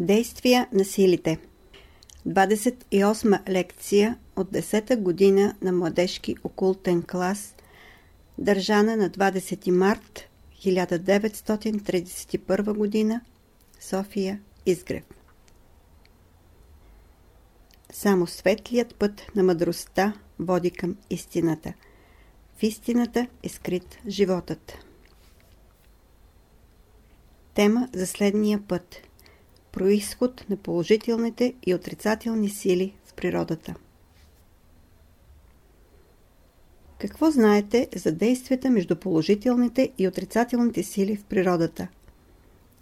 Действия на силите 28 лекция от 10-та година на младежки окултен клас, държана на 20 март 1931 година, София, Изгрев. Само светлият път на мъдростта води към истината. В истината е скрит животът. Тема за следния път. Происход на положителните и отрицателни сили в природата. Какво знаете за действията между положителните и отрицателните сили в природата?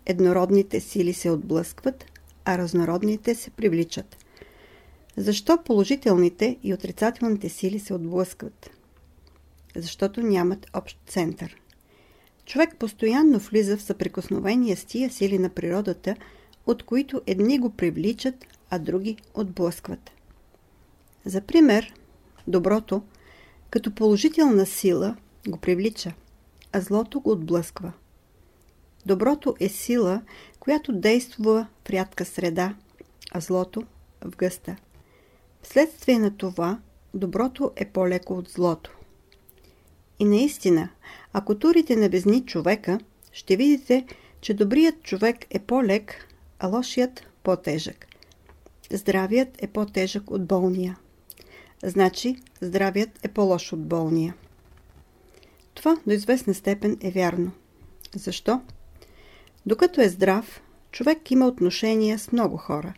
Еднородните сили се отблъскват, а разнородните се привличат. Защо положителните и отрицателните сили се отблъскват? Защото нямат общ център. Човек постоянно влиза в съприкосновение с тия сили на природата, от които едни го привличат, а други отблъскват. За пример, доброто, като положителна сила, го привлича, а злото го отблъсква. Доброто е сила, която действа в рядка среда, а злото в гъста. Вследствие на това, доброто е по-леко от злото. И наистина, ако турите на безни човека, ще видите, че добрият човек е по-лек, а лошият по-тежък. Здравият е по-тежък от болния. Значи, здравият е по-лош от болния. Това до известна степен е вярно. Защо? Докато е здрав, човек има отношения с много хора.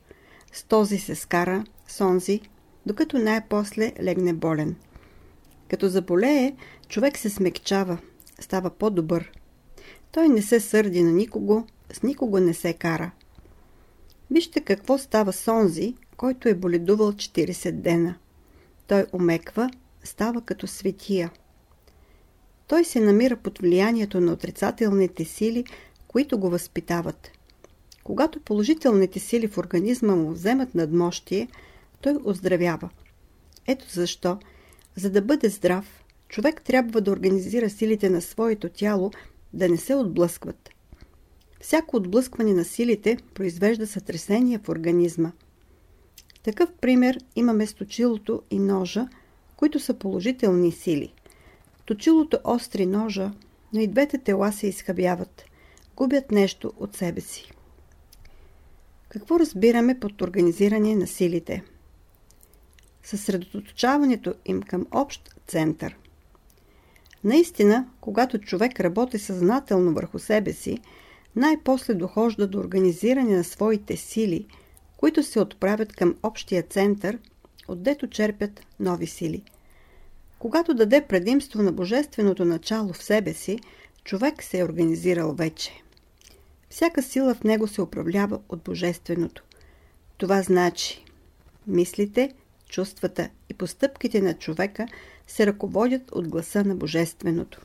С този се скара, с онзи, докато най-после легне болен. Като заболее, човек се смекчава, става по-добър. Той не се сърди на никого, с никого не се кара. Вижте какво става с онзи, който е боледувал 40 дена. Той омеква, става като светия. Той се намира под влиянието на отрицателните сили, които го възпитават. Когато положителните сили в организма му вземат надмощие, той оздравява. Ето защо, за да бъде здрав, човек трябва да организира силите на своето тяло да не се отблъскват. Всяко отблъскване на силите произвежда сътресение в организма. Такъв пример имаме с точилото и ножа, които са положителни сили. Точилото остри ножа, но и двете тела се изхабяват, губят нещо от себе си. Какво разбираме под организиране на силите? Съсредоточаването им към общ център. Наистина, когато човек работи съзнателно върху себе си, най-после дохожда до организиране на своите сили, които се отправят към общия център, отдето черпят нови сили. Когато даде предимство на божественото начало в себе си, човек се е организирал вече. Всяка сила в него се управлява от божественото. Това значи мислите, чувствата и постъпките на човека се ръководят от гласа на Божественото.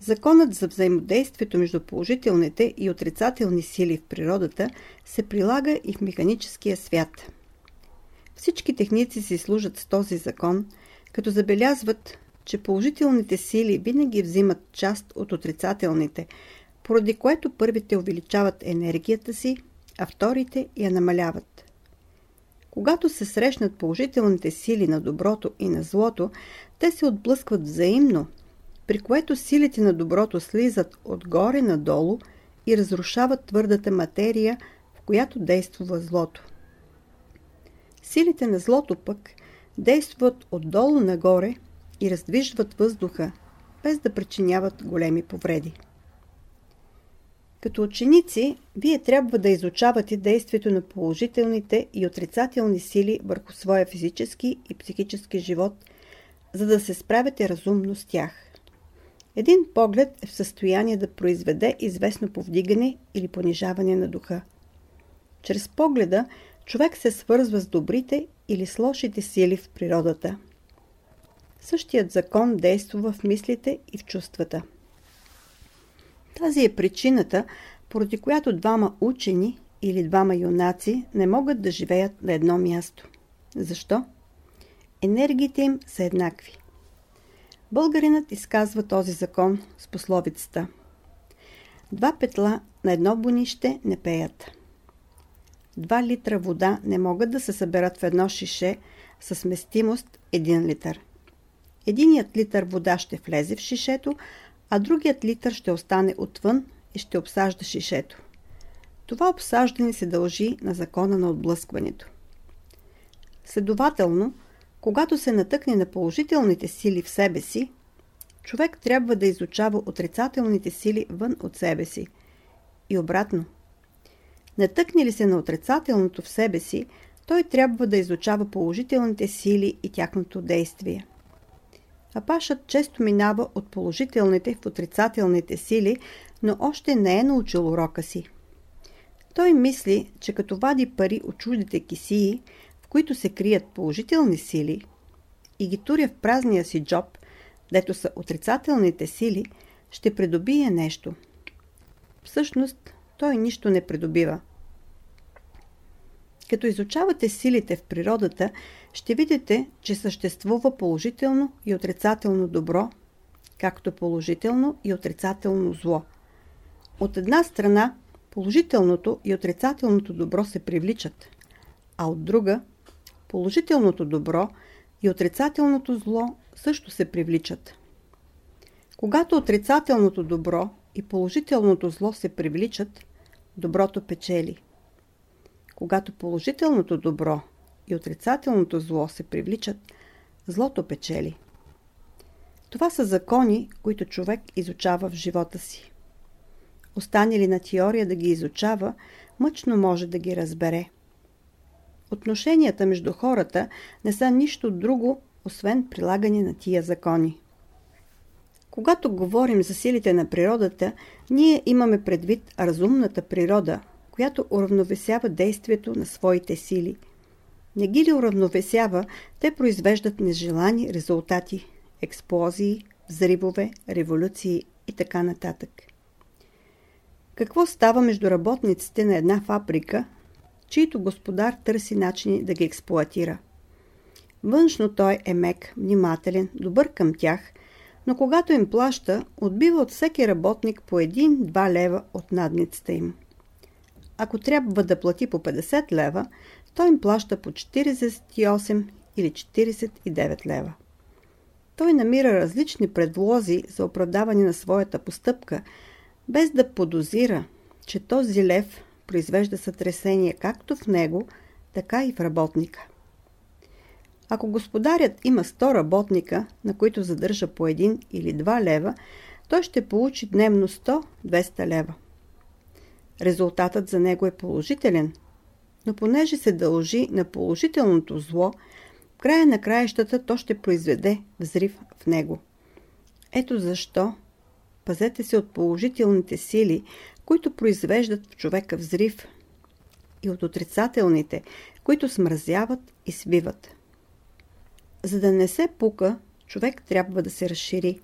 Законът за взаимодействието между положителните и отрицателни сили в природата се прилага и в механическия свят. Всички техници си служат с този закон, като забелязват, че положителните сили винаги взимат част от отрицателните, поради което първите увеличават енергията си, а вторите я намаляват. Когато се срещнат положителните сили на доброто и на злото, те се отблъскват взаимно, при което силите на доброто слизат отгоре надолу и разрушават твърдата материя, в която действа злото. Силите на злото пък действат отдолу нагоре и раздвижват въздуха, без да причиняват големи повреди. Като ученици, вие трябва да изучавате действието на положителните и отрицателни сили върху своя физически и психически живот, за да се справяте разумно с тях. Един поглед е в състояние да произведе известно повдигане или понижаване на духа. Чрез погледа човек се свързва с добрите или с лошите сили в природата. Същият закон действа в мислите и в чувствата. Тази е причината, поради която двама учени или двама юнаци не могат да живеят на едно място. Защо? Енергиите им са еднакви. Българинът изказва този закон с пословицата. Два петла на едно бонище не пеят. 2 литра вода не могат да се съберат в едно шише с сместимост 1 литър. Единият литър вода ще влезе в шишето, а другият литър ще остане отвън и ще обсажда шишето. Това обсаждане се дължи на закона на отблъскването. Следователно, когато се натъкне на положителните сили в себе си, човек трябва да изучава отрицателните сили вън от себе си. И обратно. Натъкне ли се на отрицателното в себе си, той трябва да изучава положителните сили и тяхното действие. Апашът често минава от положителните в отрицателните сили, но още не е научил урока си. Той мисли, че като вади пари от чуждите кисии, които се крият положителни сили, и ги туря в празния си джоб, дето са отрицателните сили, ще придобие нещо. Всъщност, той нищо не придобива. Като изучавате силите в природата, ще видите, че съществува положително и отрицателно добро, както положително и отрицателно зло. От една страна, положителното и отрицателното добро се привличат, а от друга, положителното добро и отрицателното зло също се привличат. Когато отрицателното добро и положителното зло се привличат, доброто печели. Когато положителното добро и отрицателното зло се привличат, злото печели. Това са закони, които човек изучава в живота си. Остане ли на теория да ги изучава, мъчно може да ги разбере. Отношенията между хората не са нищо друго, освен прилагане на тия закони. Когато говорим за силите на природата, ние имаме предвид разумната природа, която уравновесява действието на своите сили. Не ги ли уравновесява, те произвеждат нежелани резултати – експлозии, взривове, революции и така нататък. Какво става между работниците на една фабрика, чийто господар търси начини да ги експлуатира? Външно той е мек, внимателен, добър към тях, но когато им плаща, отбива от всеки работник по 1-2 лева от надницата им. Ако трябва да плати по 50 лева, той им плаща по 48 или 49 лева. Той намира различни предлози за оправдаване на своята постъпка, без да подозира, че този лев произвежда сътресение както в него, така и в работника. Ако господарят има 100 работника, на които задържа по 1 или 2 лева, той ще получи дневно 100-200 лева. Резултатът за него е положителен, но понеже се дължи на положителното зло, в края на краищата то ще произведе взрив в него. Ето защо пазете се от положителните сили, които произвеждат в човека взрив и от отрицателните, които смразяват и свиват. За да не се пука, човек трябва да се разшири.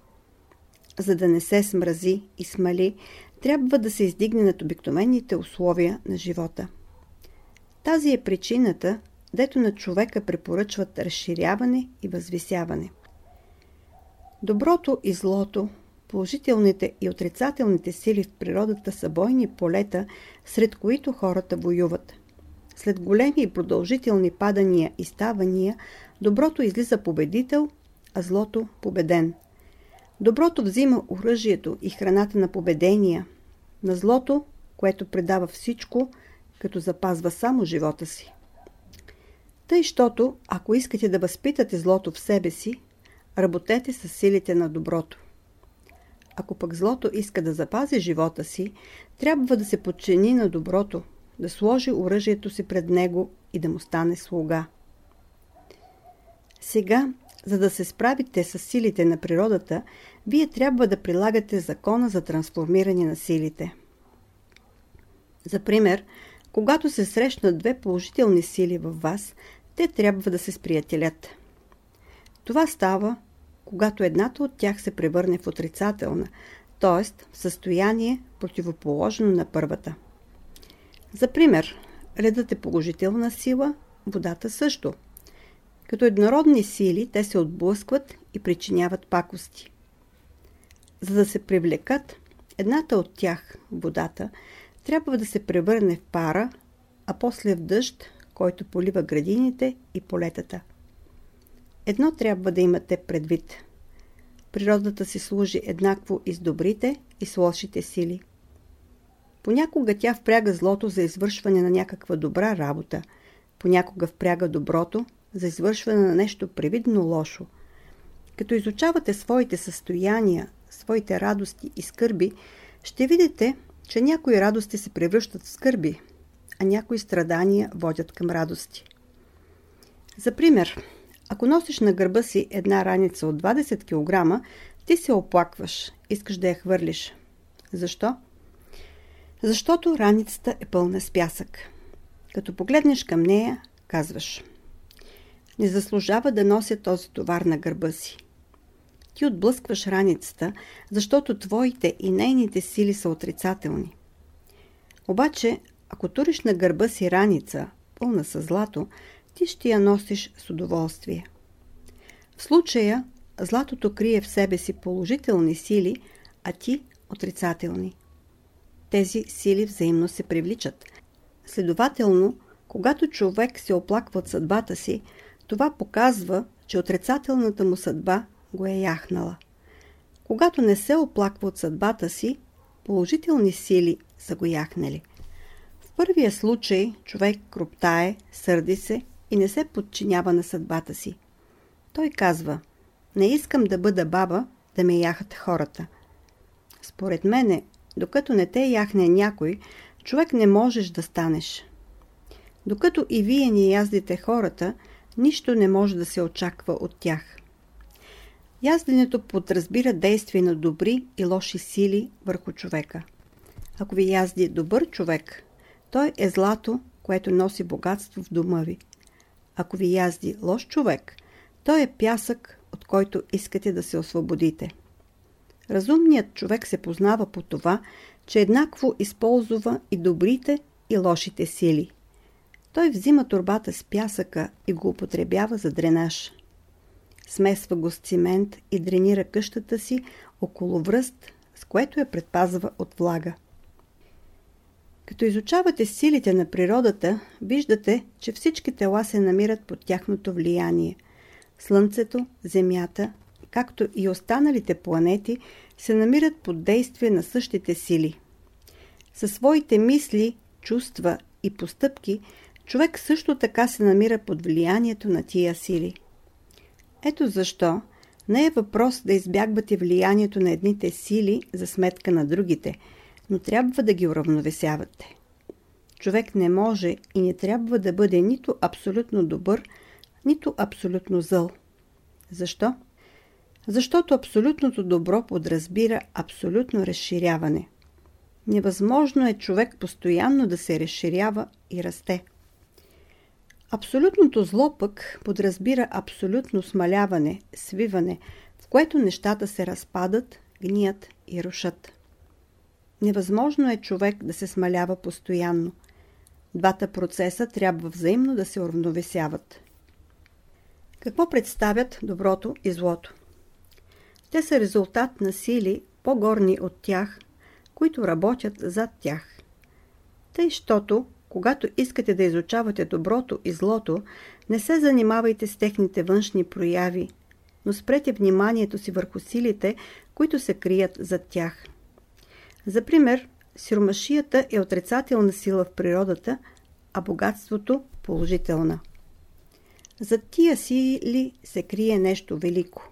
За да не се смрази и смали, трябва да се издигне над обикновените условия на живота. Тази е причината, дето на човека препоръчват разширяване и възвисяване. Доброто и злото, положителните и отрицателните сили в природата са бойни полета, сред които хората воюват. След големи и продължителни падания и ставания, доброто излиза победител, а злото победен. Доброто взима оръжието и храната на победения, на злото, което предава всичко, като запазва само живота си. Тъй, щото, ако искате да възпитате злото в себе си, работете с силите на доброто. Ако пък злото иска да запази живота си, трябва да се подчини на доброто, да сложи оръжието си пред него и да му стане слуга. Сега, за да се справите с силите на природата, вие трябва да прилагате закона за трансформиране на силите. За пример, когато се срещнат две положителни сили във вас, те трябва да се сприятелят. Това става, когато едната от тях се превърне в отрицателна, т.е. в състояние противоположно на първата. За пример, ледът е положителна сила, водата също. Като еднородни сили те се отблъскват и причиняват пакости. За да се привлекат, едната от тях, водата, трябва да се превърне в пара, а после в дъжд, който полива градините и полетата. Едно трябва да имате предвид. Природата си служи еднакво и с добрите, и с лошите сили. Понякога тя впряга злото за извършване на някаква добра работа, понякога впряга доброто за извършване на нещо привидно лошо. Като изучавате своите състояния, своите радости и скърби, ще видите, че някои радости се превръщат в скърби, а някои страдания водят към радости. За пример, ако носиш на гърба си една раница от 20 кг, ти се оплакваш, искаш да я хвърлиш. Защо? Защото раницата е пълна с пясък. Като погледнеш към нея, казваш Не заслужава да нося този товар на гърба си. Ти отблъскваш раницата, защото твоите и нейните сили са отрицателни. Обаче, ако туриш на гърба си раница, пълна с злато, ти ще я носиш с удоволствие. В случая, златото крие в себе си положителни сили, а ти отрицателни. Тези сили взаимно се привличат. Следователно, когато човек се оплаква от съдбата си, това показва, че отрицателната му съдба го е яхнала. Когато не се оплаква от съдбата си, положителни сили са го яхнали. В първия случай човек кроптае, сърди се и не се подчинява на съдбата си. Той казва, не искам да бъда баба, да ме яхат хората. Според мене, докато не те яхне някой, човек не можеш да станеш. Докато и вие ни яздите хората, нищо не може да се очаква от тях. Язденето подразбира действие на добри и лоши сили върху човека. Ако ви язди добър човек, той е злато, което носи богатство в дома ви. Ако ви язди лош човек, той е пясък, от който искате да се освободите. Разумният човек се познава по това, че еднакво използва и добрите и лошите сили. Той взима турбата с пясъка и го употребява за дренаж. Смесва го с цимент и дренира къщата си около връст, с което я предпазва от влага. Като изучавате силите на природата, виждате, че всички тела се намират под тяхното влияние. Слънцето, Земята, както и останалите планети, се намират под действие на същите сили. Със своите мисли, чувства и постъпки, човек също така се намира под влиянието на тия сили. Ето защо не е въпрос да избягвате влиянието на едните сили за сметка на другите, но трябва да ги уравновесявате. Човек не може и не трябва да бъде нито абсолютно добър, нито абсолютно зъл. Защо? Защото абсолютното добро подразбира абсолютно разширяване. Невъзможно е човек постоянно да се разширява и расте. Абсолютното зло пък подразбира абсолютно смаляване, свиване, в което нещата се разпадат, гният и рушат. Невъзможно е човек да се смалява постоянно. Двата процеса трябва взаимно да се уравновесяват. Какво представят доброто и злото? Те са резултат на сили, по-горни от тях, които работят зад тях. Тъй, щото когато искате да изучавате доброто и злото, не се занимавайте с техните външни прояви, но спрете вниманието си върху силите, които се крият зад тях. За пример, сиромашията е отрицателна сила в природата, а богатството – положителна. Зад тия сили се крие нещо велико.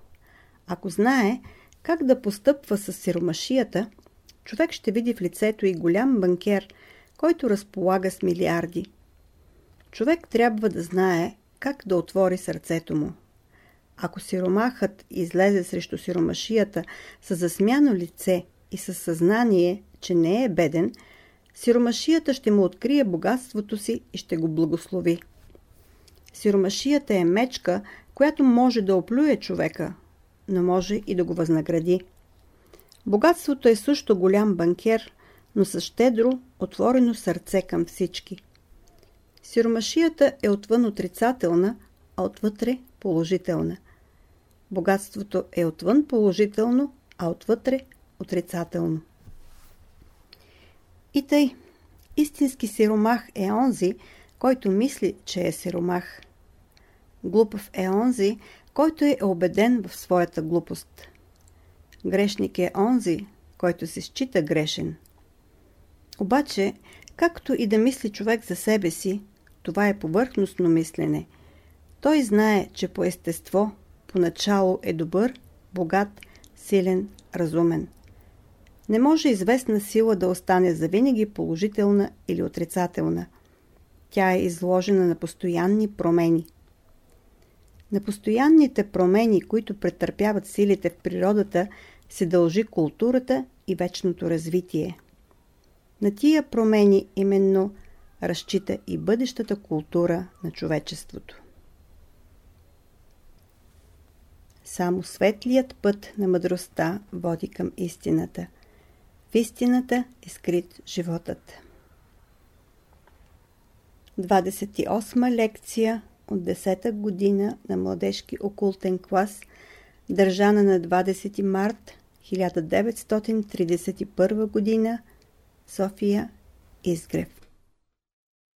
Ако знае как да постъпва с сиромашията, човек ще види в лицето и голям банкер – който разполага с милиарди. Човек трябва да знае как да отвори сърцето му. Ако сиромахът излезе срещу сиромашията с засмяно лице и със съзнание, че не е беден, сиромашията ще му открие богатството си и ще го благослови. Сиромашията е мечка, която може да оплюе човека, но може и да го възнагради. Богатството е също голям банкер, но с щедро, отворено сърце към всички. Сиромашията е отвън отрицателна, а отвътре положителна. Богатството е отвън положително, а отвътре отрицателно. И тъй, Истински сиромах е онзи, който мисли, че е сиромах. Глупав е онзи, който е убеден в своята глупост. Грешник е онзи, който се счита грешен. Обаче, както и да мисли човек за себе си, това е повърхностно мислене. Той знае, че по естество, поначало е добър, богат, силен, разумен. Не може известна сила да остане завинаги положителна или отрицателна. Тя е изложена на постоянни промени. На постоянните промени, които претърпяват силите в природата, се дължи културата и вечното развитие. На тия промени именно разчита и бъдещата култура на човечеството. Само светлият път на мъдростта води към истината. В истината е скрит животът. 28 лекция от 10-та година на младежки окултен клас, държана на 20 март 1931 година, София Изгрев.